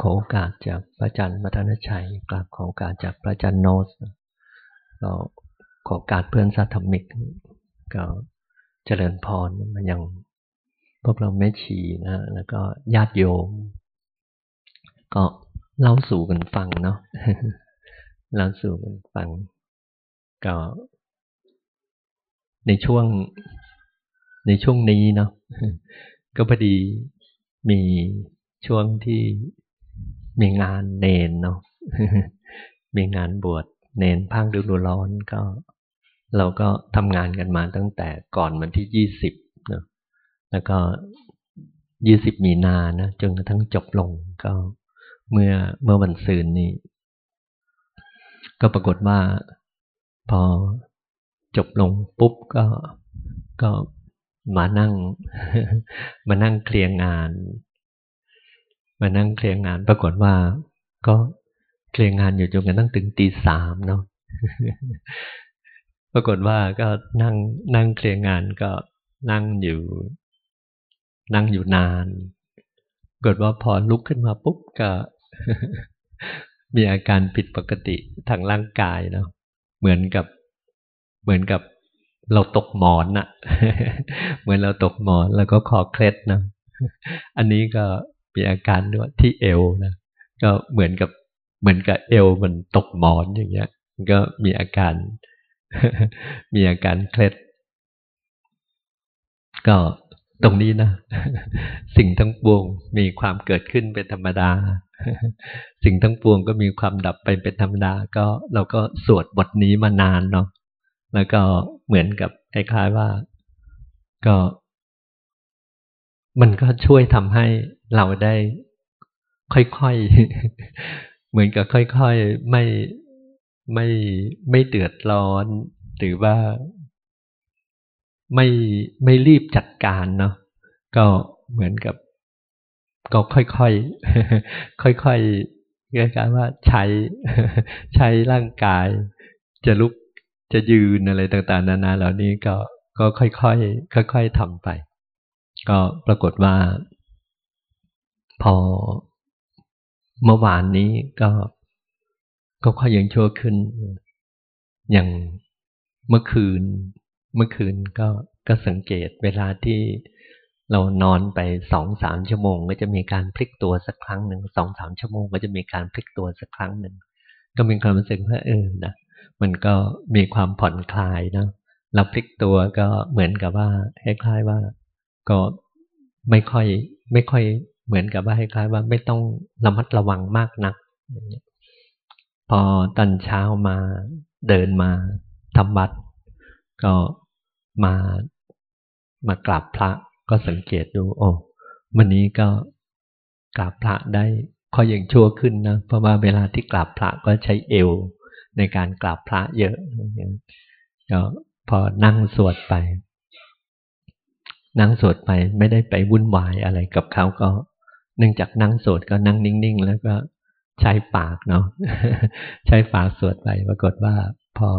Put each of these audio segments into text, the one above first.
ขอโอกาสจากพระอาจารย์มัทนชัยกราบขอโอกาสจากพระอาจารย์โนสก็ขอโอกาสเพื่อนสัตมิก ก็เจริญพรมายังพวกเราแม่ชีนะแล้วก็ญาติโยม ก็เล่าสู่กันฟังเนาะเล่าสู่กันฟัง ก็ ในช่วงในช่วงนี้เนาะก็พอดีมีช่วงที่ มีงานเนนเนาะมีงานบวชเนนพังฤดูร้อนก็ เราก็ทำงานกันมาตั้งแต่ก่อนวันที่ยี่สิบเนาะแล้วก็ยี่สิบมีนานะจนกระทั่งจบลงก็เมื่อเมื่อวันซืนนี้ก็ปรากฏว่าพอจบลงปุ๊บก็ก็มานั่ง มานั่งเคลียร์งาน มานั่งเคลียร์งานปรากฏว่า ก็เคลียร์งานอยู่จนกระทั่งถึงตีสามเนาะปรากฏว่าก็นั่งนั่งเคลียร์งานก็นั่งอยู่ นั่งอยู่นานปรากฏว่าพอลุกขึ้นมาปุ๊บก็มีอาการผิดปกติทางร่างกายเนาะเหมือนกับ เหมือนกับเราตกหมอนอะเหมือนเราตกหมอนแล้วก็คอเคล็ดนะอันนี้ก็ มีอาการด้วยที่เอวนะก็เหมือนกับเหมือนกับเอวมันตกหมอนอย่างเงี้ยก็มีอาการ มีอาการเคล็ด ก็ตรงนี้นะ สิ่งทั้งปวงมีความเกิดขึ้นเป็นธรรมดา สิ่งทั้งปวงก็มีความดับไปเป็นธรรมดา ก็เราก็สวดบทนี้มานานเนาะแล้วก็เหมือนกับคล้ายๆว่า ก็ มันก็ช่วยทำให้เราได้ค่อยๆ เหมือนกับค่อยๆ ไม่ไม่ไม่เดือดร้อน หรือว่าไม่ไม่รีบจัดการเนาะก็เหมือนกับ ก็ค่อยๆ ค่อยๆเรียกว่าใช้ใช้ร่างกาย จะลุกจะยืนอะไรต่างๆ นานาเหล่านี้ก็ก็ค่อยๆค่อย ๆทำไป ก็ปรากฏว่า พอเมื่อวานนี้ก็ก็ค่อยยังชั่วขึ้น อย่างเมื่อคืน เมื่อคืนก็ก็สังเกตเวลาที่เรานอนไปสองสามชั่วโมง ก็จะมีการพลิกตัวสักครั้งหนึ่งสองสามชั่วโมง ก็จะมีการพลิกตัวสักครั้งหนึ่งก็มีความรู้สึกว่าเออนะมันก็มีความผ่อนคลายเนาะเราพลิกตัวก็เหมือนกับว่าคล้ายๆว่า ก็ไม่ค่อยไม่ค่อยเหมือนกับว่าคล้ายๆว่าไม่ต้องระมัดระวังมากนักพอตอนเช้ามาเดินมาทำบัตรก็มามากราบพระก็สังเกตดูโอ้วันนี้ก็กราบพระได้ข้อยังชั่วขึ้นนะเพราะว่าเวลาที่กราบพระก็ใช้เอวในการกราบพระเยอะก็พอนั่งสวดไป นั่งสวดไปไม่ได้ไปวุ่นวายอะไรกับเขาก็ เนื่องจากนั่งสวดก็นั่งนิ่งๆ แล้วก็ใช้ปากเนาะใช้ปากสวดไปปรากฏว่าพอ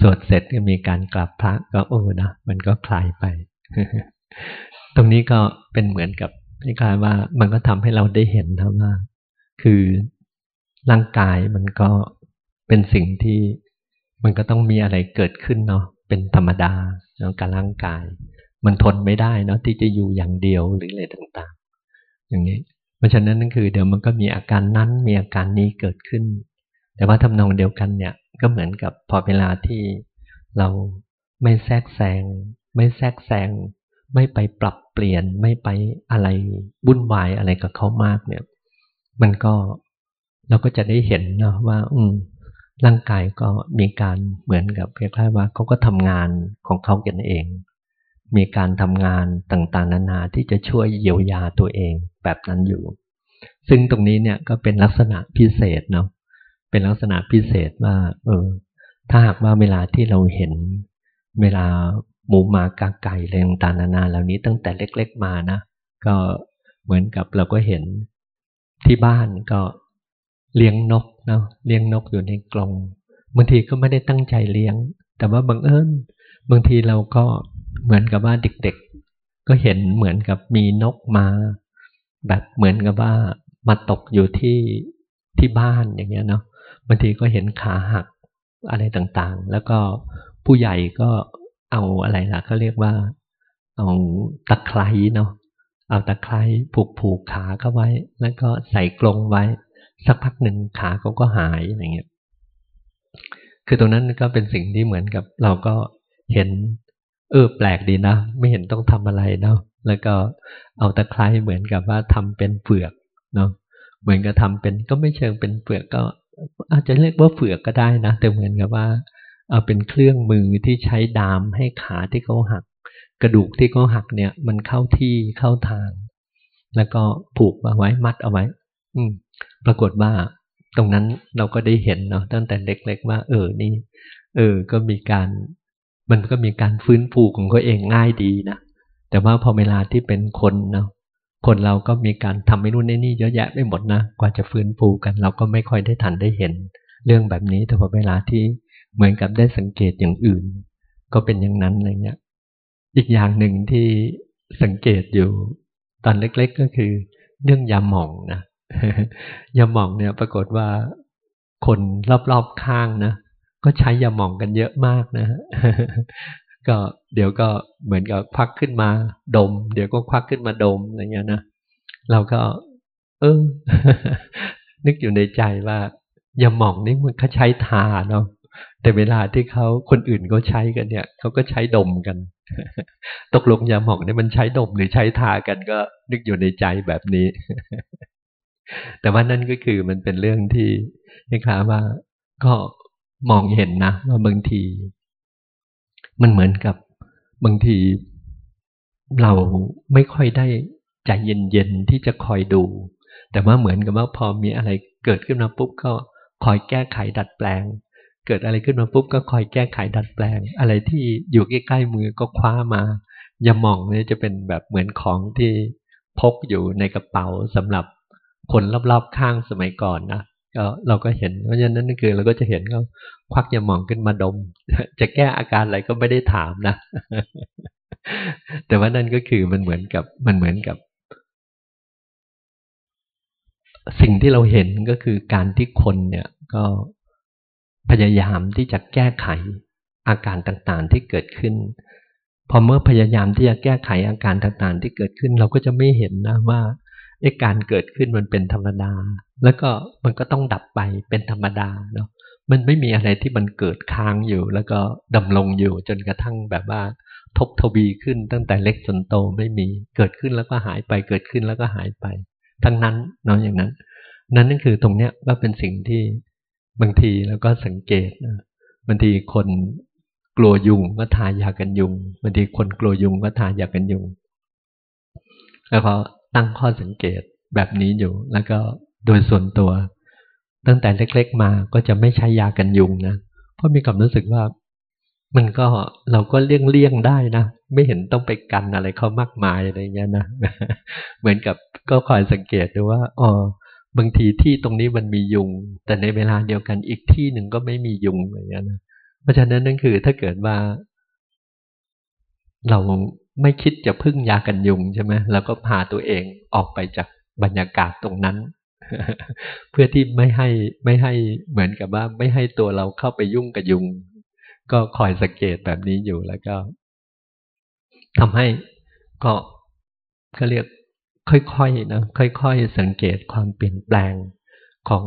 สวดเสร็จก็มีการกลับพระก็โอ้นะมันก็คลายไป ตรงนี้ก็เป็นเหมือนกับคล้ายว่ามันก็ทำให้เราได้เห็นนะว่า คือร่างกายมันก็เป็นสิ่งที่มันก็ต้องมีอะไรเกิดขึ้นเนาะเป็นธรรมดาเนาะการร่างกาย มันทนไม่ได้เนาะที่จะอยู่อย่างเดียวหรืออะไรต่างๆ อย่างนี้ เพราะฉะนั้นนั่นคือเดี๋ยวมันก็มีอาการนั้นมีอาการนี้เกิดขึ้น แต่ว่าทำนองเดียวกันเนี่ยก็เหมือนกับพอเวลาที่เราไม่แทรกแซง ไม่แทรกแซง ไม่ไปปรับเปลี่ยนไม่ไปอะไรบุ่นวายอะไรกับเขามากเนี่ย มันก็เราก็จะได้เห็นนะว่า อืมร่างกายก็มีการเหมือนกับคล้ายๆว่าเขาก็ทำงานของเขากันเอง มีการทำงานต่างๆ นานาที่จะช่วยเยียวยาตัวเองแบบนั้นอยู่ ซึ่งตรงนี้เนี่ยก็เป็นลักษณะพิเศษเนาะเป็นลักษณะพิเศษว่าเออถ้าหากว่าเวลาที่เราเห็นเวลาหมูหมากาไก่อะไรต่างๆนานาเหล่านี้ตั้งแต่เล็ก ๆมานะ ก็เหมือนกับเราก็เห็นที่บ้านก็เลี้ยงนกเนาะเลี้ยงนกอยู่ในกรงบางทีก็ไม่ได้ตั้งใจเลี้ยง แต่ว่าบังเอิญ บางทีเราก็เหมือนกับว่าเด็กๆ ก็เห็นเหมือนกับมีนกมา แบบเหมือนกับว่ามาตกอยู่ที่ที่บ้านอย่างเงี้ยเนาะบางทีก็เห็นขาหักอะไรต่างๆ แล้วก็ผู้ใหญ่ก็เอาอะไรล่ะเขาเรียกว่า เอาตะไคร้เนาะเอาตะไคร้ผูกผูกขาเข้าไว้ แล้วก็ใส่กรงไว้ สักพักหนึ่งขาเขาก็หายอะไรเงี้ยคือตรงนั้นก็เป็นสิ่งที่เหมือนกับเราก็ เห็น เออ แปลกดีนะ ไม่เห็นต้องทำอะไรเนาะแล้วก็เอาตะไคร้เหมือนกับว่าทำเป็นเปลือกเนาะเหมือนกับทาเป็นก็ไม่เชิงเป็นเปลือกก็ อาจจะเรียกว่าเปลือกก็ได้นะแต่เหมือนกับว่า เอาเป็นเครื่องมือที่ใช้ดามให้ขาที่เขาหัก กระดูกที่เขาหักเนี่ย มันเข้าที่เข้าทาง แล้วก็ผูกเอาไว้มัดเอาไว้ อืม ปรากฏว่าตรงนั้นเราก็ได้เห็นเนาะตั้งแต่เล็กๆว่า เออนี่ เออ ก็มีการ มันก็มีการฟื้นฟูของเขาเองง่ายดีนะแต่ว่าพอเวลาที่เป็นคนเนาะคนเราก็มีการทำไม่นู่นนี่เยอะแยะไม่หมดนะกว่าจะฟื้นฟูกัน เราก็ไม่ค่อยได้ทันได้เห็น เรื่องแบบนี้แต่พอเวลาที่เหมือนกับได้สังเกตอย่างอื่น ก็เป็นอย่างนั้นอะไรเงี้ยอีกอย่างหนึ่งที่สังเกตอยู่ตอนเล็ก ๆก็คือ เรื่องยาหม่องนะยาหม่องเนี่ยปรากฏว่าคนรอบๆข้างนะ ก็ใช้ยาหม่องกันเยอะมากนะก็เดี๋ยวก็เหมือนกับควักขึ้นมาดม เดี๋ยวก็ควักขึ้นมาดมอะไรเงี้ยนะเราก็ เออ นึกอยู่ในใจว่ายาหม่องนี่มันเขาใช้ทาเนาะแต่เวลาที่เขาคนอื่นเขาใช้กันเนี่ยเขาก็ใช้ดมกัน ตกลงยาหม่องนี่มันใช้ดมหรือใช้ทากันก็ นึกอยู่ในใจแบบนี้ แต่ว่านั่นก็คือมันเป็นเรื่องที่นี่ครับว่าก็ มองเห็นนะว่าบางที มันเหมือนกับบางที เราไม่ค่อยได้ใจเย็นๆที่จะคอยดู แต่ว่าเหมือนกับว่าพอมีอะไรเกิดขึ้นมาปุ๊บก็คอยแก้ไขดัดแปลง เกิดอะไรขึ้นมาปุ๊บก็คอยแก้ไขดัดแปลง อะไรที่อยู่ใกล้ๆมือก็คว้ามาอย่ามองเนี่ยจะเป็นแบบเหมือนของที่พกอยู่ในกระเป๋าสำหรับคนรอบๆข้างสมัยก่อนนะ ก็เราก็เห็น เพราะฉะนั้นนั่นคือเราก็จะเห็นเขาควักยาหมองขึ้นมาดม จะแก้อาการอะไรก็ไม่ได้ถามนะ แต่ว่านั่นก็คือมันเหมือนกับมันเหมือนกับ สิ่งที่เราเห็นก็คือการที่คนเนี่ยก็พยายามที่จะแก้ไขอาการต่างๆที่เกิดขึ้น พอเมื่อพยายามที่จะแก้ไขอาการต่างๆที่เกิดขึ้น เราก็จะไม่เห็นนะว่า ไอ้การเกิดขึ้นมันเป็นธรรมดา แล้วก็มันก็ต้องดับไปเป็นธรรมดาเนาะมันไม่มีอะไรที่มันเกิดค้างอยู่ แล้วก็ดำรงอยู่จนกระทั่งแบบว่า ทบทวีขึ้นตั้งแต่เล็กจนโตไม่มีเกิดขึ้นแล้วก็หายไปเกิดขึ้นแล้วก็หายไป ทั้งนั้นเนาะอย่างนั้น นั่นนั่นคือตรงเนี้ยก็เป็นสิ่งที่บางทีแล้วก็สังเกตนะบางทีคนกลัวยุงก็ทายากันยุงบางทีคนกลัวยุงก็ทายากันยุงแล้วพอ ตั้งข้อสังเกตแบบนี้อยู่ แล้วก็โดยส่วนตัว ตั้งแต่เล็กๆมาก็จะไม่ใช้ยากันยุงนะเพราะมีความรู้สึกว่า มันก็เราก็เลี่ยงเลี่ยงได้นะไม่เห็นต้องไปกันอะไรเขามากมายอะไรเงี้ยนะเหมือนกับก็คอยสังเกตดูว่าอ๋อบางทีที่ตรงนี้มันมียุง แต่ในเวลาเดียวกันอีกที่หนึ่งก็ไม่มียุงอะไรเงี้ยนะเพราะฉะนั้นนั่นคือถ้าเกิดว่า เรา ไม่คิดจะพึ่งยากันยุงใช่ไหมแล้วก็พาตัวเองออกไปจากบรรยากาศตรงนั้น เพื่อที่ไม่ให้ไม่ให้เหมือนกับว่าไม่ให้ตัวเราเข้าไปยุ่งกับยุง ก็คอยสังเกตแบบนี้อยู่แล้วก็ทำให้ก็เขาเรียกค่อยๆนะค่อยๆสังเกตความเปลี่ยนแปลงของ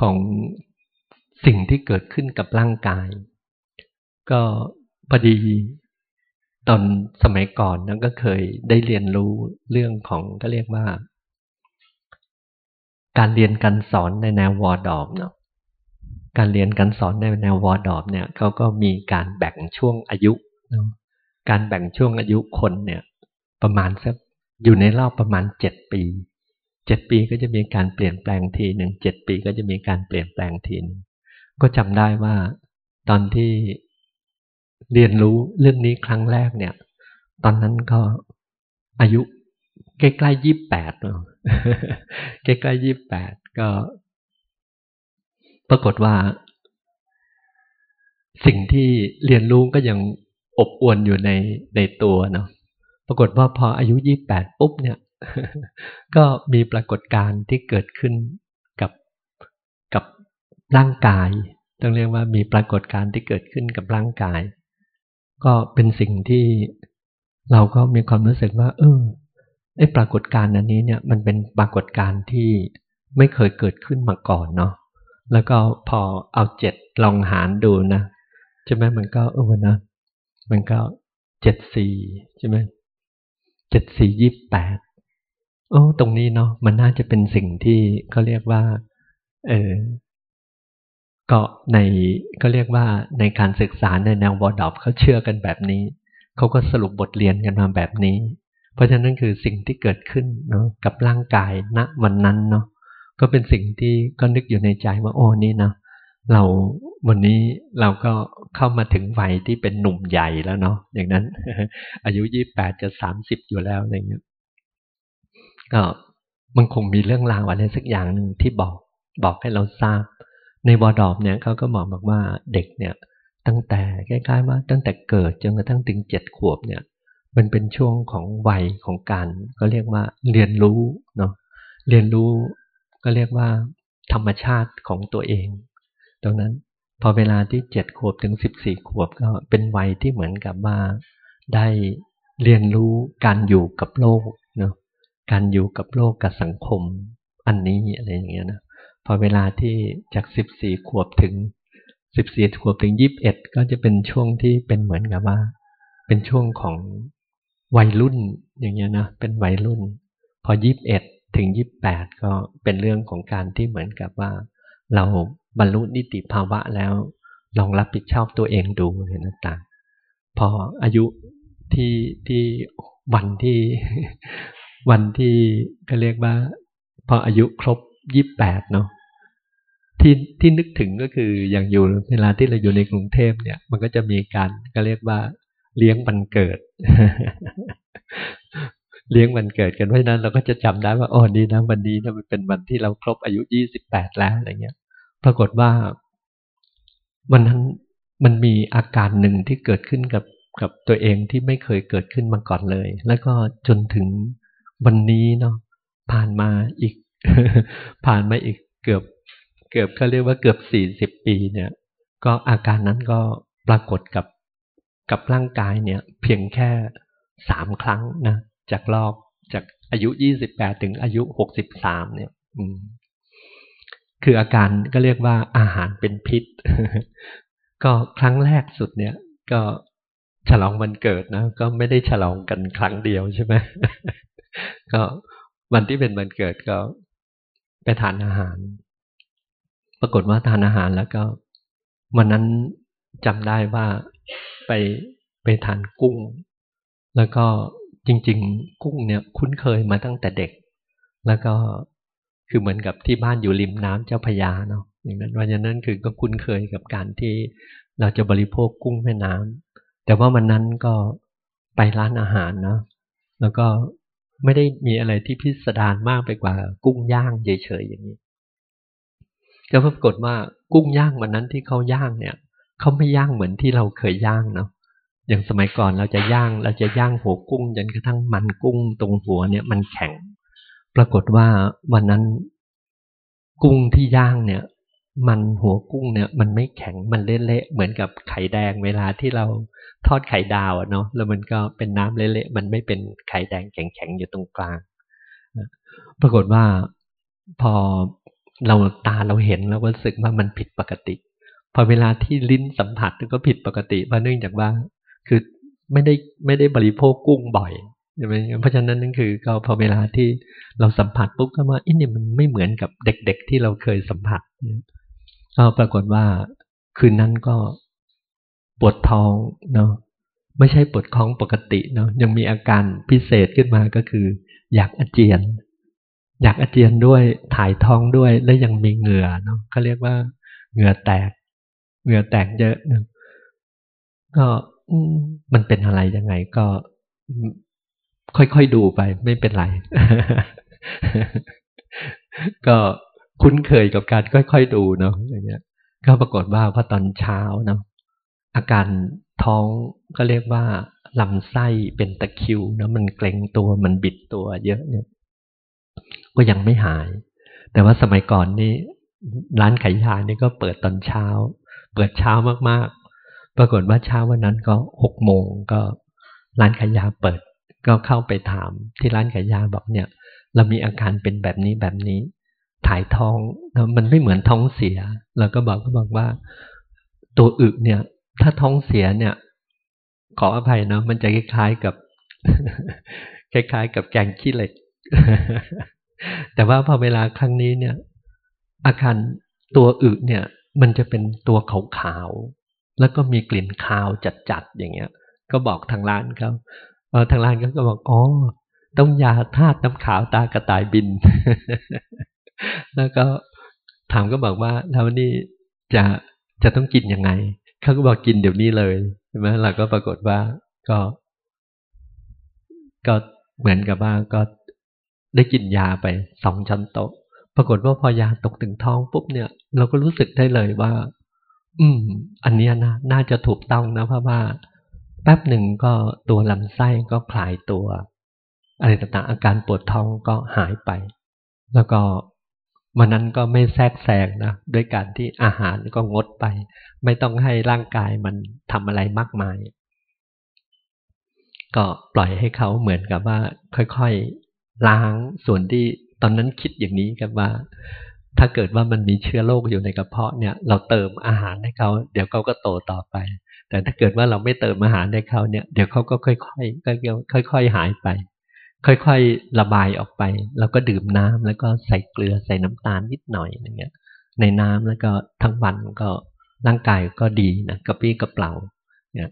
ของสิ่งที่เกิดขึ้นกับร่างกาย ก็พอดี ตอนสมัยก่อนนั้นก็เคยได้เรียนรู้เรื่องของก็เรียกว่า การเรียนการสอนในแนววอร์ดอบเนาะการเรียนการสอนในแนววอร์ดอบเนี่ยเขาก็มีการแบ่งช่วงอายุเนาะการแบ่งช่วงอายุคนเนี่ย ประมาณสักอยู่ในรอบประมาณเจ็ดปีเจ็ดปีก็จะมีการเปลี่ยนแปลงทีหนึ่งเจ็ดปีก็จะมีการเปลี่ยนแปลงทีนึงก็จำได้ว่า ตอนที่ เรียนรู้เรื่องนี้ครั้งแรกเนี่ย ตอนนั้นก็อายุใกล้ๆยี่แปดใกล้ๆยี่แปดก็ ปรากฏว่า สิ่งที่เรียนรู้ก็ยังอบอวนอยู่ในในตัวเนาะปรากฏว่าพออายุยี่แปดปุ๊บเนี่ย ก็มีปรากฏการณ์ที่เกิดขึ้นกับกับร่างกาย ต้องเรียกว่ามีปรากฏการณ์ที่เกิดขึ้นกับร่างกาย ก็เป็นสิ่งที่เราก็มีความรู้สึกว่า เออไอ้ปรากฏการณ์อันนี้เนี่ย มันเป็นปรากฏการณ์ที่ไม่เคยเกิดขึ้นมาก่อนเนาะแล้วก็พอเอาเจ็ดลองหารดูนะใช่ไหมมันก็เออนะมันก็เจ็ดสี่ใช่ไหมเจ็ดสี่ยี่แปดโอ้ตรงนี้เนาะมันน่าจะเป็นสิ่งที่เขาเรียกว่า เออ ก็ในก็เรียกว่าในการศึกษาในแนว Waldorf เขาเชื่อกันแบบนี้ เขาก็สรุปบทเรียนกันมาแบบนี้ เพราะฉะนั้นคือสิ่งที่เกิดขึ้นเนาะกับร่างกายณวันนั้นเนาะก็เป็นสิ่งที่ก็นึกอยู่ในใจว่าโอ้นี่นะเราวันนี้เราก็เข้ามาถึงวัยที่เป็นหนุ่มใหญ่แล้วเนาะอย่างนั้น อายุยี่แปดจะสามสิบอยู่แล้วอะไรเงี้ยก็มันคงมีเรื่องราวอะไรสักอย่างหนึ่งที่บอกบอกให้เราทราบ ในบอดอบเนี่ยเขาก็บอกบอกว่าเด็กเนี่ยตั้งแต่ใกล้ายๆว่าตั้งแต่เกิดจนกระทั่งถึงเจ็ดขวบเนี่ยมันเป็นช่วงของวัยของการก็เรียกว่าเรียนรู้เนาะเรียนรู้ก็เรียกว่าธรรมชาติของตัวเอง ตรงนั้นพอเวลาที่เจ็ดขวบถึงสิบสี่ขวบก็เป็นวัยที่เหมือนกับว่าได้เรียนรู้การอยู่กับโลกเนาะการอยู่กับโลกกับสังคมอันนี้อะไรอย่างเงี้ยนะ พอเวลาที่จากสิบสี่ขวบถึงสิบสี่ขวบถึงยี่บเอ็ดก็จะเป็นช่วงที่เป็นเหมือนกับว่า เป็นช่วงของวัยรุ่นอย่างเงี้ยนะเป็นวัยรุ่น พอยี่บเอ็ดถึงยี่บแปดก็เป็นเรื่องของการที่เหมือนกับว่า เราบรรลุนิติภาวะแล้วลองรับผิดชอบตัวเองดูเห็นต่างพออายุที่ที่วันที่วันที่ก็เรียกว่า พออายุครบยี่แปดเนาะ ที่ที่นึกถึงก็คืออย่างอยู่เวลาที่เราอยู่ในกรุงเทพเนี่ย มันก็จะมีการก็เรียกว่าเลี้ยงวันเกิด เลี้ยงวันเกิดกันเพราะนั้นเราก็จะจำได้ว่าอ๋อนี่นะวันนี้นะมันเป็นวันที่เราครบอายุยี่สิบแปดแล้วอะไรเงี้ย ปรากฏว่าวันนั้นมันมีอาการหนึ่งที่เกิดขึ้นกับกับตัวเองที่ไม่เคยเกิดขึ้นมาก่อนเลย แล้วก็จนถึงวันนี้เนาะผ่านมาอีก ผ่านมาอีกเกือบ เกือบเขาเรียกว่าเกือบสี่สิบปีเนี่ย ก็อาการนั้นก็ปรากฏกับกับร่างกายเนี่ย เพียงแค่สามครั้งนะจากรอบจากอายุยี่สิบแปดถึงอายุหกสิบสามเนี่ย อืมคืออาการก็เรียกว่าอาหารเป็นพิษ ก็ครั้งแรกสุดเนี่ย ก็ฉลองวันเกิดนะ ก็ไม่ได้ฉลองกันครั้งเดียวใช่ไหมก็วันที่เป็นวันเกิดก็ไปทานอาหาร ปรากฏว่าทานอาหารแล้วก็วันนั้นจำได้ว่าไปไปทานกุ้ง แล้วก็จริง ๆ กุ้งเนี่ยคุ้นเคยมาตั้งแต่เด็ก แล้วก็คือเหมือนกับที่บ้านอยู่ริมน้ำเจ้าพยาเนาะอย่างนั้นวันนั้นคือก็คุ้นเคยกับการที่เราจะบริโภคกุ้งแม่น้ำแต่ว่าวันนั้นก็ไปร้านอาหารเนาะแล้วก็ไม่ได้มีอะไรที่พิสดารมากไปกว่ากุ้งย่างเฉยๆอย่างนี้ ก็ปรากฏว่ากุ้งย่างวันนั้นที่เขาย่างเนี่ยเขาไม่ย่างเหมือนที่เราเคยย่างเนาะอย่างสมัยก่อนเราจะย่างเราจะย่างหัวกุ้งจนกระทั่งมันกุ้งตรงหัวเนี่ยมันแข็ง ปรากฏว่าวันนั้นกุ้งที่ย่างเนี่ย มันหัวกุ้งเนี่ย มันไม่แข็งมันเละๆเหมือนกับไข่แดงเวลาที่เราทอดไข่ดาวเนาะแล้วมันก็เป็นน้ำเละๆมันไม่เป็นไข่แดงแข็งๆอยู่ตรงกลางปรากฏว่าพอ เราตาเราเห็นเราก็รู้สึกว่ามันผิดปกติ พอเวลาที่ลิ้นสัมผัสก็ผิดปกติเพราะเนื่องจากว่า คือไม่ได้ไม่ได้บริโภคกุ้งบ่อยใช่ไหมเพราะฉะนั้นนั่นคือก็พอเวลาที่เราสัมผัสปุ๊บก็ว่าอินี่มันไม่เหมือนกับเด็ก ๆ ที่เราเคยสัมผัสก็ปรากฏว่า คืนนั้นก็ปวดท้องเนาะไม่ใช่ปวดท้องปกติเนาะยังมีอาการพิเศษขึ้นมาก็คือ อยากอาเจียน อยากอาเจียนด้วยถ่ายท้องด้วยและยังมีเหงื่อเนาะเขาเรียกว่าเหงื่อแตก เหงื่อแตกเยอะเนาะก็มันเป็นอะไรยังไงก็ค่อยๆดูไป ไม่เป็นไร ก็คุ้นเคยกับการค่อยๆดูเนาะอย่างเงี้ย ก็ปรากฏว่าพอตอนเช้าเนาะอาการท้องก็เรียกว่าลำไส้เป็นตะคิวนะมันเกร็งตัวมันบิดตัวเยอะเนี่ย ก็ยังไม่หาย แต่ว่าสมัยก่อนนี่ร้านขายยานี่ก็เปิดตอนเช้า เปิดเช้ามากๆ ปรากฏว่าเช้าวันนั้นก็หกโมงก็ร้านขายยาเปิด ก็เข้าไปถามที่ร้านขายยาบอกเนี่ย เรามีอาการเป็นแบบนี้แบบนี้ ถ่ายท้องมันไม่เหมือนท้องเสีย เราก็บอกก็บอกว่า ตัวอึเนี่ย ถ้าท้องเสียเนี่ย ขออภัยนะมันจะคล้ายๆกับ คล้ายๆ กับแกงขี้เหล็ก แต่ว่าพอเวลาครั้งนี้เนี่ย อาการตัวอึเนี่ย มันจะเป็นตัวขาวๆแล้วก็มีกลิ่นคาวจัดๆอย่างเงี้ย ก็บอกทางร้านเขาเออทางร้านเขาก็บอกอ๋อต้องยาธาตุน้ำขาวตากระต่ายบิน แล้วก็ถามก็บอกว่าแล้วนี่จะจะต้องกินยังไงเขาก็บอกกินเดี๋ยวนี้เลยใช่ไหมเราก็ปรากฏว่าก็ ก็เหมือนกับว่าก็ ได้กินยาไปสองชั้นโต๊ะ ปรากฏว่าพอยาตกถึงท้องปุ๊บเนี่ย เราก็รู้สึกได้เลยว่า อืม อันนี้นะน่าจะถูกต้องนะเพราะว่า แป๊บหนึ่งก็ตัวลำไส้ก็คลายตัวอะไรต่างๆอาการปวดท้องก็หายไป แล้วก็วันนั้นก็ไม่แทรกแซงนะด้วยการที่อาหารก็งดไป ไม่ต้องให้ร่างกายมันทำอะไรมากมาย ก็ปล่อยให้เขาเหมือนกับว่า ค่อย ล้างส่วนที่ตอนนั้นคิดอย่างนี้กับว่า ถ้าเกิดว่ามันมีเชื้อโรคอยู่ในกระเพาะเนี่ย เราเติมอาหารให้เขาเดี๋ยวเขาก็โตต่อไป แต่ถ้าเกิดว่าเราไม่เติมอาหารให้เขาเนี่ย เดี๋ยวเขาก็ค่อยๆค่อยๆหายไป ค่อยๆระบายออกไป แล้วก็ดื่มน้ำแล้วก็ใส่เกลือใส่น้ำตาลนิดหน่อยอย่างเงี้ย ในน้ำแล้วก็ทั้งวันก็ร่างกายก็ดีนะกระปี้กระเป๋าเนี่ย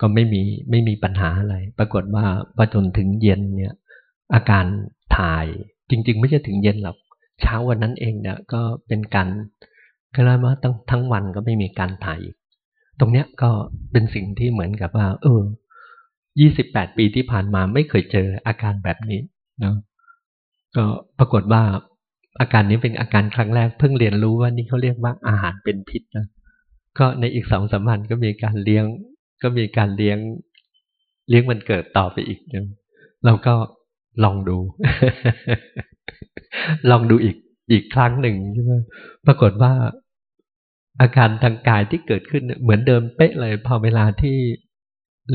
ก็ไม่มีไม่มีปัญหาอะไร ปรากฏว่าพอจนถึงเย็นเนี่ย อาการถ่ายจริง ๆ ไม่ใช่ถึงเย็นหรอกเช้าวันนั้นเองเนี่ยก็เป็นการก็เรียกว่าตั้งทั้งวันก็ไม่มีการถ่ายตรงเนี้ยก็เป็นสิ่งที่เหมือนกับว่า เออยี่สิบแปดปีที่ผ่านมาไม่เคยเจออาการแบบนี้เนาะก็ปรากฏว่าอาการนี้เป็นอาการครั้งแรกเพิ่งเรียนรู้ว่านี่เขาเรียกว่าอาหารเป็นพิษนะก็ในอีกสองสามวันก็มีการเลี้ยง ก็มีการเลี้ยง เลี้ยงมันเกิดต่อไปอีกนึงเราก็ ลองดู ลองดูอีกอีกครั้งหนึ่งใช่ไหมปรากฏว่าอาการทางกายที่เกิดขึ้นเหมือนเดิมเป๊ะเลยพอเวลาที่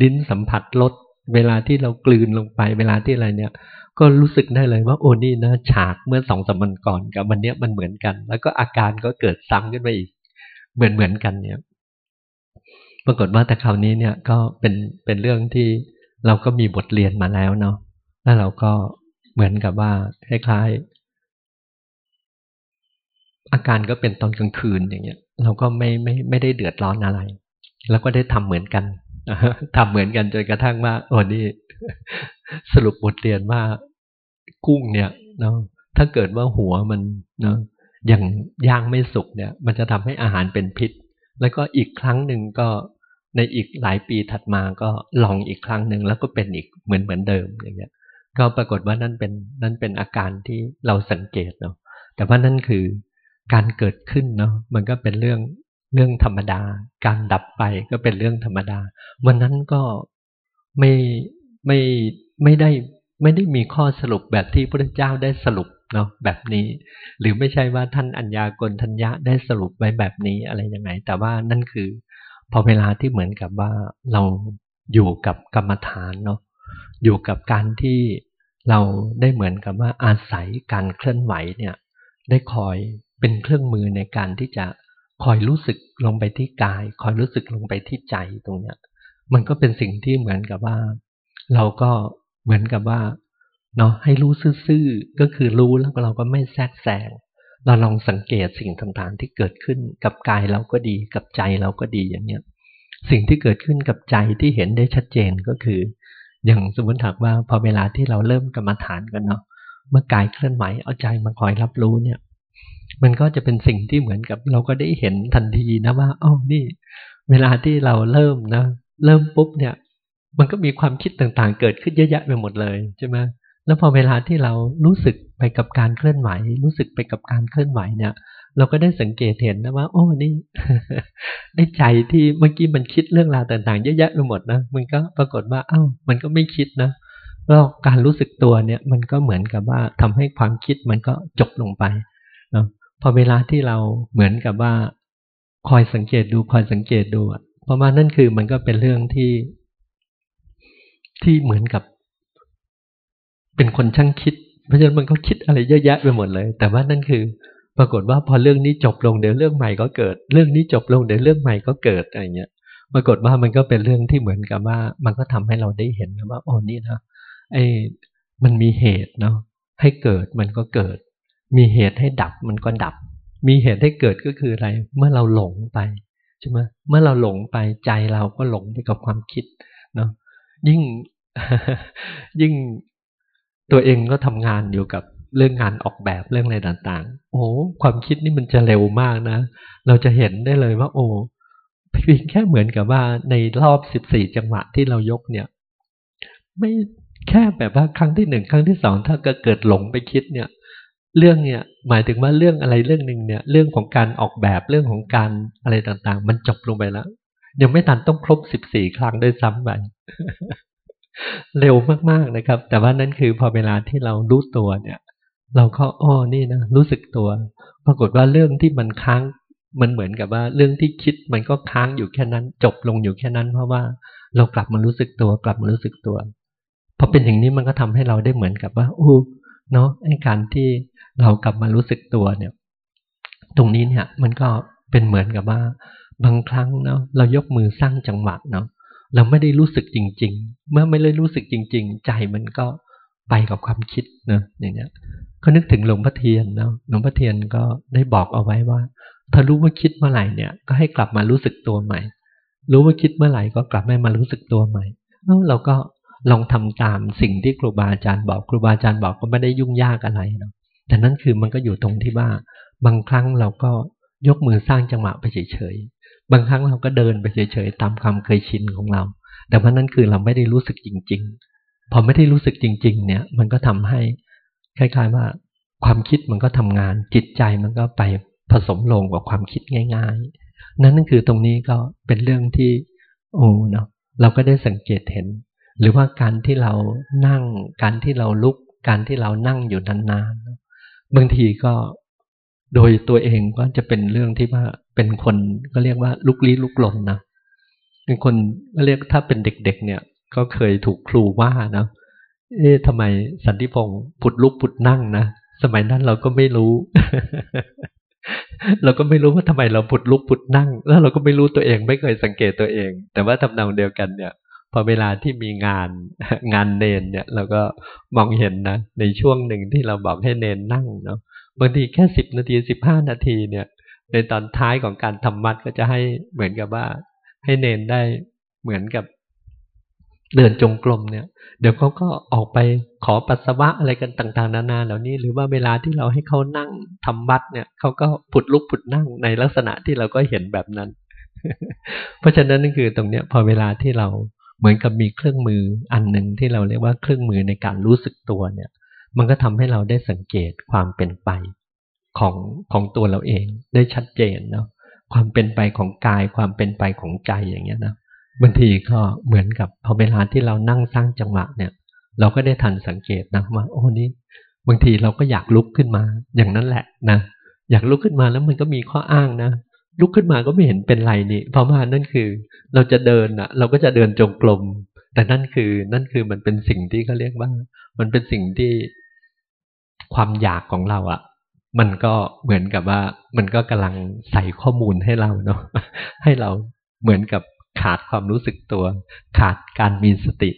ลิ้นสัมผัสลดเวลาที่เรากลืนลงไป เวลาที่อะไรเนี่ย ก็รู้สึกได้เลยว่าโอ้นี่นะฉากเมื่อสองสามวันก่อนกับวันนี้มันเหมือนกัน แล้วก็อาการก็เกิดซ้ำขึ้นไปอีก เหมือนเหมือนกันเนี่ย ปรากฏว่าแต่คราวนี้เนี่ยก็เป็นเป็นเรื่องที่เราก็มีบทเรียนมาแล้วเนาะ แล้วเราก็เหมือนกับว่าคล้ายๆ อาการก็เป็นตอนกลางคืนอย่างเงี้ย เราก็ไม่ไม่ไม่ได้เดือดร้อนอะไร แล้วก็ได้ทำเหมือนกันทำเหมือนกันจนกระทั่งว่าโอ้นี่สรุปบทเรียนว่ากุ้งเนี่ยเนาะถ้าเกิดว่าหัวมันเนาะอย่างย่างไม่สุกเนี่ย มันจะทำให้อาหารเป็นพิษ แล้วก็อีกครั้งหนึ่งก็ในอีกหลายปีถัดมาก็ลองอีกครั้งหนึ่งแล้วก็เป็นอีกเหมือนเหมือนเดิมอย่างเงี้ย ก็ปรากฏว่านั่นเป็นนั่นเป็นอาการที่เราสังเกตเนาะแต่ว่านั่นคือการเกิดขึ้นเนาะมันก็เป็นเรื่องเรื่องธรรมดา การดับไปก็เป็นเรื่องธรรมดา วันนั้นก็ไม่ไม่ไม่ได้ไม่ได้มีข้อสรุปแบบที่พระเจ้าได้สรุปเนาะแบบนี้ หรือไม่ใช่ว่าท่านอัญญากรทัญญะได้สรุปไว้แบบนี้อะไรยังไง แต่ว่านั่นคือ พอเวลาที่เหมือนกับว่าเราอยู่กับกรรมฐานเนาะอยู่กับการที่ เราได้เหมือนกับว่าอาศัยการเคลื่อนไหวเนี่ยได้คอยเป็นเครื่องมือในการที่จะคอยรู้สึกลงไปที่กาย คอยรู้สึกลงไปที่ใจตรงเนี้ย มันก็เป็นสิ่งที่เหมือนกับว่า เราก็เหมือนกับว่าเนาะให้รู้ซื่อๆก็คือรู้แล้วเราก็ไม่แทรกแซงเราลองสังเกตสิ่งต่างๆที่เกิดขึ้นกับกายเราก็ดีกับใจเราก็ดีอย่างเนี้ยสิ่งที่เกิดขึ้นกับใจที่เห็นได้ชัดเจนก็คือ อย่างสมมติถามว่าพอเวลาที่เราเริ่มกรรมฐานกันเนาะเมื่อกายเคลื่อนไหวเอาใจมาคอยรับรู้เนี่ย มันก็จะเป็นสิ่งที่เหมือนกับเราก็ได้เห็นทันทีนะว่าอ๋อนี่ เวลาที่เราเริ่มนะเริ่มปุ๊บเนี่ย มันก็มีความคิดต่างๆ เกิดขึ้นเยอะแยะไปหมดเลยใช่ไหมแล้วพอเวลาที่เรารู้สึกไปกับการเคลื่อนไหว รู้สึกไปกับการเคลื่อนไหวเนี่ย เราก็ได้สังเกตเห็นนะว่าโอ้นี่ไอ้ใจที่เมื่อกี้มันคิดเรื่องราวต่างๆเยอะแยะไปหมดนะมันก็ปรากฏว่า เอ้า มันก็ไม่คิดนะแล้วการรู้สึกตัวเนี่ย มันก็เหมือนกับว่าทำให้ความคิดมันก็จบลงไปนะพอเวลาที่เราเหมือนกับว่า คอยสังเกตดูคอยสังเกตดูเพราะว่านั่นคือมันก็เป็นเรื่องที่ ที่เหมือนกับ เป็นคนช่างคิด เพราะฉะนั้นมันก็คิดอะไรเยอะแยะไปหมดเลย แต่ว่านั่นคือ ปรากฏว่าพอเรื่องนี้จบลงเดี๋ยวเรื่องใหม่ก็เกิด เรื่องนี้จบลงเดี๋ยวเรื่องใหม่ก็เกิดอะไรเงี้ย ปรากฏว่ามันก็เป็นเรื่องที่เหมือนกับว่า มันก็ทำให้เราได้เห็นนะว่าโอ้นี่นะไอ้มันมีเหตุเนาะให้เกิดมันก็เกิด มีเหตุให้ดับมันก็ดับ มีเหตุให้เกิดก็คืออะไร เมื่อเราหลงไปใช่ไหมเมื่อเราหลงไปใจเราก็หลงไปกับความคิดเนาะยิ่งยิ่งตัวเองก็ทำงานอยู่กับ เรื่องงานออกแบบเรื่องอะไรต่างๆ โอ้ความคิดนี่มันจะเร็วมากนะ เราจะเห็นได้เลยว่า โอ้เพียงแค่เหมือนกับว่าในรอบสิบสี่จังหวะที่เรายกเนี่ย ไม่แค่แบบว่าครั้งที่หนึ่งครั้งที่สองถ้าเกิดหลงไปคิดเนี่ย เรื่องเนี่ยหมายถึงว่าเรื่องอะไรเรื่องหนึ่งเนี่ย เรื่องของการออกแบบเรื่องของการอะไรต่างๆ มันจบลงไปแล้ว ยังไม่ทันต้องครบสิบสี่ครั้งด้วยซ้ำไปเร็วมากๆนะครับ แต่ว่านั่นคือพอเวลาที่เรารู้ตัวเนี่ย เราก็อ้อนี่นะรู้สึกตัว ปรากฏว่าเรื่องที่มันค้างมันเหมือนกับว่า เรื่องที่คิดมันก็ค้างอยู่แค่นั้น จบลงอยู่แค่นั้น เพราะว่าเรากลับมารู้สึกตัว กลับมารู้สึกตัวพอเป็นอย่างนี้มันก็ทำให้เราได้เหมือนกับว่าโอ้เนาะไอ้การที่เรากลับมารู้สึกตัวเนี่ย ตรงนี้เนี่ยมันก็เป็นเหมือนกับว่า บางครั้งเนาะเรายกมือสร้างจังหวะเนาะเราไม่ได้รู้สึกจริง ๆ เมื่อไม่ได้รู้สึกจริง ๆ ใจมันก็ไปกับความคิดเนะอย่างเนี้ย ก็นึกถึงหลวงพ่อเทียนเนาะหลวงพ่อเทียนก็ได้บอกเอาไว้ว่า ถ้ารู้ว่าคิดเมื่อไหร่เนี่ย ก็ให้กลับมารู้สึกตัวใหม่ รู้ว่าคิดเมื่อไหร่ก็กลับมารู้สึกตัวใหม่เราก็ลองทำตามสิ่งที่ครูบาอาจารย์บอกครูบาอาจารย์บอกก็ไม่ได้ยุ่งยากอะไรเนาะแต่นั่นคือมันก็อยู่ตรงที่ว่า บางครั้งเราก็ยกมือสร้างจังหวะไปเฉยๆบางครั้งเราก็เดินไปเฉยๆตามความเคยชินของเรา แต่ว่านั่นคือเราไม่ได้รู้สึกจริง ๆ พอไม่ได้รู้สึกจริง ๆ เนี่ย มันก็ทำให้ คล้ายๆว่า ความคิดมันก็ทำงาน จิตใจมันก็ไปผสมลงกับความคิดง่าย ๆ นั่นนั่นคือตรงนี้ก็เป็นเรื่องที่โอ้เนาะเราก็ได้สังเกตเห็น หรือว่าการที่เรานั่ง การที่เราลุก การที่เรานั่งอยู่นานๆบางทีก็โดยตัวเองก็จะเป็นเรื่องที่ว่าเป็นคนก็เรียกว่าลุกลี้ลุกลนนะเป็นคนก็เรียกถ้าเป็นเด็ก ๆ เนี่ย ก็เคยถูกครูว่านะ เอ๊ะทำไมสันติพงศ์ผุดลุกผุดนั่งนะ สมัยนั้นเราก็ไม่รู้ เราก็ไม่รู้ว่าทำไมเราผุดลุกผุดนั่ง แล้วเราก็ไม่รู้ตัวเอง ไม่เคยสังเกตตัวเอง แต่ว่าทำนองเดียวกันเนี่ย พอเวลาที่มีงานงานเนนเนี่ย เราก็มองเห็นนะ ในช่วงหนึ่งที่เราบอกให้เนนนั่งเนาะบางทีแค่สิบนาทีสิบห้านาทีเนี่ย ในตอนท้ายของการทำมัดก็จะให้เหมือนกับว่า ให้เนนได้เหมือนกับ เดินจงกรมเนี่ย เดี๋ยวเขาก็ออกไปขอปัสสาวะอะไรกันต่างๆ นานาเหล่านี้ หรือว่าเวลาที่เราให้เขานั่งทำวัดเนี่ยเขาก็ผุดลุกผุดนั่งในลักษณะที่เราก็เห็นแบบนั้น เพราะฉะนั้นนั่นคือตรงเนี้ยพอเวลาที่เราเหมือนกับมีเครื่องมืออันหนึ่งที่เราเรียกว่าเครื่องมือในการรู้สึกตัวเนี่ย มันก็ทำให้เราได้สังเกตความเป็นไปของของตัวเราเองได้ชัดเจนเนาะความเป็นไปของกายความเป็นไปของใจอย่างเงี้ยนะ บางทีก็เหมือนกับพอเวลาที่เรานั่งสร้างจังหวะเนี่ย เราก็ได้ทันสังเกตนะว่าโอ้นี่บางทีเราก็อยากลุกขึ้นมา อย่างนั้นแหละนะอยากลุกขึ้นมาแล้วมันก็มีข้ออ้างนะลุกขึ้นมาก็ไม่เห็นเป็นไรนี่ เพราะว่านั่นคือ เราจะเดินอะเราก็จะเดินจงกรมแต่นั่นคือนั่นคือมันเป็นสิ่งที่เขาเรียกว่า มันเป็นสิ่งที่ความอยากของเราอะมันก็เหมือนกับว่า มันก็กำลังใส่ข้อมูลให้เราเนาะให้เราเหมือนกับ ขาดความรู้สึกตัว ขาดการมีสติ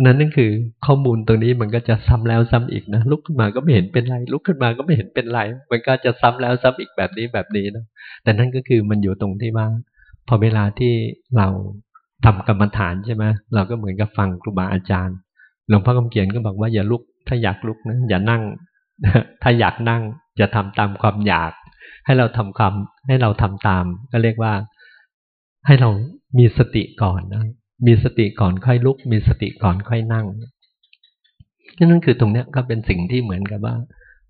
นั้นนั่นคือข้อมูลตรงนี้มันก็จะซ้ำแล้วซ้ำอีกนะลุกขึ้นมาก็ไม่เห็นเป็นไร ลุกขึ้นมาก็ไม่เห็นเป็นไร มันก็จะซ้ำแล้วซ้ำอีกแบบนี้แบบนี้นะแต่นั่นก็คือมันอยู่ตรงที่ว่าพอเวลาที่เราทำกรรมฐานใช่ไหมเราก็เหมือนกับฟังครูบาอาจารย์หลวงพ่อคำเขียนก็บอกว่าอย่าลุกถ้าอยากลุกนะอย่านั่ง ถ้าอยากนั่งจะทำตามความอยาก ให้เราทำความให้เราทำตาม ก็เรียกว่า ให้เรามีสติก่อนนะมีสติก่อนค่อยลุก มีสติก่อนค่อยนั่งนั่นคือตรงเนี้ยก็เป็นสิ่งที่เหมือนกับว่า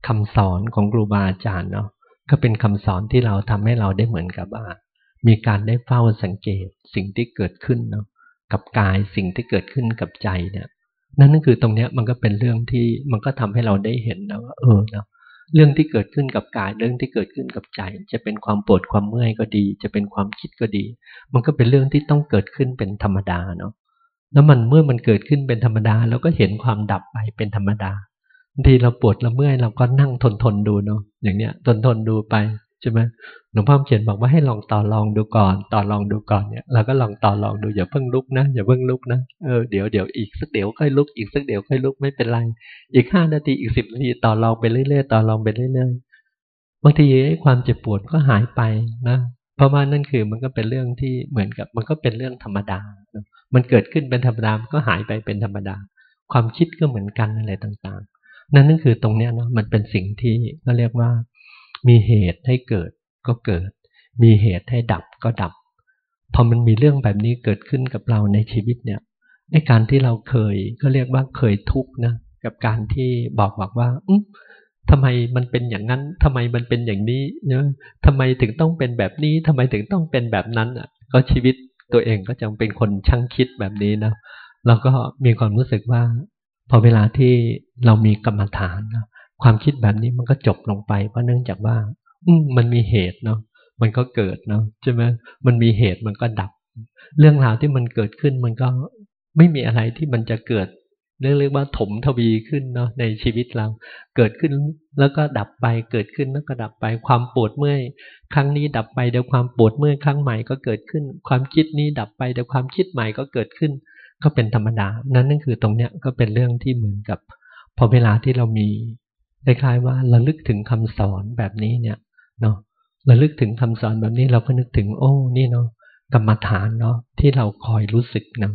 คำสอนของครูบาอาจารย์เนาะก็เป็นคำสอนที่เราทำให้เราได้เหมือนกับว่า มีการได้เฝ้าสังเกตสิ่งที่เกิดขึ้นเนาะกับกายสิ่งที่เกิดขึ้นกับใจเนี่ย นั่นนั่นคือตรงเนี้ยมันก็เป็นเรื่องที่มันก็ทำให้เราได้เห็นนะว่าเออเนาะ เรื่องที่เกิดขึ้นกับกาย เรื่องที่เกิดขึ้นกับใจ จะเป็นความปวดความเมื่อยก็ดี จะเป็นความคิดก็ดี มันก็เป็นเรื่องที่ต้องเกิดขึ้นเป็นธรรมดาเนาะแล้วมันเมื่อมันเกิดขึ้นเป็นธรรมดาเราก็เห็นความดับไปเป็นธรรมดาบางทีเราปวดเราเมื่อยเราก็นั่งทนทนดูเนาะอย่างเนี้ยทนทนดูไป ใช่ไหมหลวงพ่อเขียนบอกว่าให้ลองต่อลองดูก่อน ต่อลองดูก่อนเนี่ยเราก็ลองต่อลองดูอย่าเพิ่งลุกนะอย่าเพิ่งลุกนะเออเดี๋ยวเดี๋ยวอีกสักเดี๋ยวค่อยลุกอีกสักเดี๋ยวค่อยลุกไม่เป็นไร อีกห้านาทีอีกสิบนาทีต่อลองไปเรื่อยๆต่อลองไปเรื่อยๆบางทีความเจ็บปวดก็หายไปนะเพราะว่านั่นคือมันก็เป็นเรื่องที่เหมือนกับมันก็เป็นเรื่องธรรมดา มันเกิดขึ้นเป็นธรรมดามันก็หายไปเป็นธรรมดา ความคิดก็เหมือนกันอะไรต่างๆ นั่นนั่นคือตรงเนี้ยเนาะมันเป็นสิ่งที่ก็เรียกว่า มีเหตุให้เกิดก็เกิด มีเหตุให้ดับก็ดับ พอมันมีเรื่องแบบนี้เกิดขึ้นกับเราในชีวิตเนี่ยในการที่เราเคยก็เรียกว่าเคยทุกข์นะกับการที่บอกบอกว่าอืทำไมมันเป็นอย่างนั้นทำไมมันเป็นอย่างนี้เนาะทำไมถึงต้องเป็นแบบนี้ทำไมถึงต้องเป็นแบบนั้นอะ ก็ชีวิตตัวเองก็จะเป็นคนช่างคิดแบบนี้นะเราก็มีความรู้สึกว่า พอเวลาที่เรามีกรรมฐานนะ ความคิดแบบนี้มันก็จบลงไปเพราะเนื่องจากว่า อืมันมีเหตุเนาะมันก็เกิดเนาะใช่ไหมมันมีเหตุมันก็ดับ เรื่องราวที่มันเกิดขึ้นมันก็ไม่มีอะไรที่มันจะเกิดเรียกเรียกว่าถมทวีขึ้นเนาะในชีวิตเรา เกิดขึ้นแล้วก็ดับไปเกิดขึ้นแล้วก็ดับไปความปวดเมื่อยครั้งนี้ดับไปเดี๋ยวความปวดเมื่อยครั้งใหม่ก็เกิดขึ้น ความคิดนี้ดับไปเดี๋ยวความคิดใหม่ก็เกิดขึ้น ก็เป็นธรรมดา นั่นนั่นคือตรงเนี้ยก็เป็นเรื่องที่เหมือนกับ พอเวลาที่เรามี คล้ายๆว่าระลึกถึงคำสอนแบบนี้เนี่ยเนาะระลึกถึงคำสอนแบบนี้เราก็นึกถึงโอ้นี่เนาะกรรมฐานเนาะที่เราคอยรู้สึกเนาะ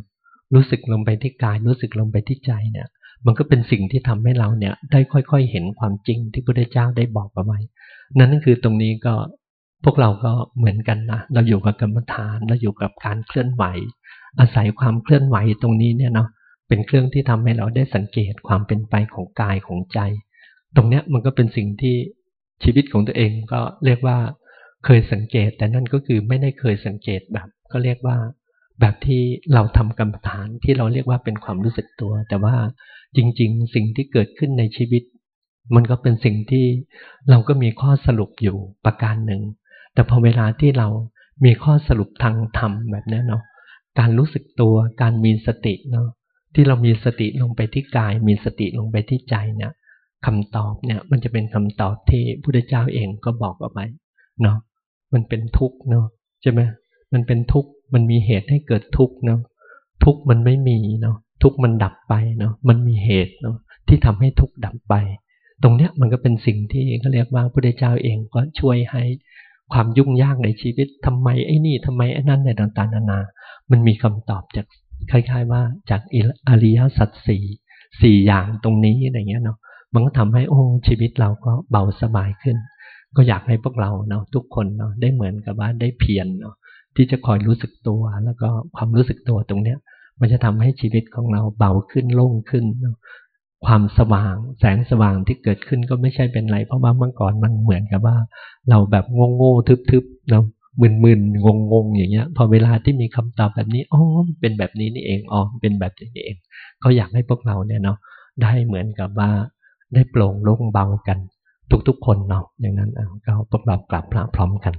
รู้สึกลงไปที่กายรู้สึกลงไปที่ใจเนี่ย มันก็เป็นสิ่งที่ทำให้เราเนี่ย ได้ค่อยๆเห็นความจริงที่พระพุทธเจ้าได้บอกเอาไว้นั่นคือตรงนี้ก็พวกเราก็เหมือนกันนะเราอยู่กับกรรมฐานเราอยู่กับการเคลื่อนไหว อาศัยความเคลื่อนไหวตรงนี้เนี่ยเนาะเป็นเครื่องที่ทำให้เราได้สังเกตความเป็นไปของกายของใจ ตรงเนี้ยมันก็เป็นสิ่งที่ชีวิตของตัวเองก็เรียกว่าเคยสังเกต แต่นั่นก็คือไม่ได้เคยสังเกตแบบ ก็เรียกว่าแบบที่เราทำกรรมฐานที่เราเรียกว่าเป็นความรู้สึกตัว แต่ว่าจริง ๆ สิ่งที่เกิดขึ้นในชีวิต มันก็เป็นสิ่งที่เราก็มีข้อสรุปอยู่ประการหนึ่ง แต่พอเวลาที่เรามีข้อสรุปทางธรรมแบบนี้เนาะการรู้สึกตัวการมีสติเนาะที่เรามีสติลงไปที่กาย มีสติลงไปที่ใจเนี่ย คำตอบเนี่ย มันจะเป็นคำตอบที่พุทธเจ้าเองก็บอกเอาไว้เนาะมันเป็นทุกข์เนาะใช่ไหมมันเป็นทุกข์มันมีเหตุให้เกิดทุกข์เนาะทุกข์มันไม่มีเนาะทุกข์มันดับไปเนาะมันมีเหตุเนาะที่ทำให้ทุกข์ดับไป ตรงเนี้ยมันก็เป็นสิ่งที่เขาเรียกว่าพระพุทธเจ้าเองก็ช่วยให้ความยุ่งยากในชีวิตทำไมไอ้นี่ทำไมไอ้นั่นในต่างๆนานา มันมีคำตอบจากคล้าย ๆ ว่าจากอริยสัจสี่สี่อย่างตรงนี้อะไรเงี้ยเนาะ มันก็ทำให้โอ้ชีวิตเราก็เบาสบายขึ้น ก็อยากให้พวกเราเนาะทุกคนเนาะได้เหมือนกับว่าได้เพียรเนาะที่จะคอยรู้สึกตัว แล้วก็ความรู้สึกตัวตรงเนี้ย มันจะทำให้ชีวิตของเราเบาขึ้นโล่งขึ้นความสว่างแสงสว่างที่เกิดขึ้นก็ไม่ใช่เป็นไร เพราะว่าเมื่อก่อนมันเหมือนกับว่า เราแบบงงโง่ทึบๆเนาะมึนๆงงๆอย่างเงี้ย พอเวลาที่มีคำตอบแบบนี้อ๋อเป็นแบบนี้นี่เองอ๋อเป็นแบบนี้เอง ก็อยากให้พวกเราเนี่ยเนาะได้เหมือนกับว่า ได้โปร่งโล่งเบากัน ทุกๆคนเนาะอย่างนั้นก็พวกเรากลับพระพร้อมกัน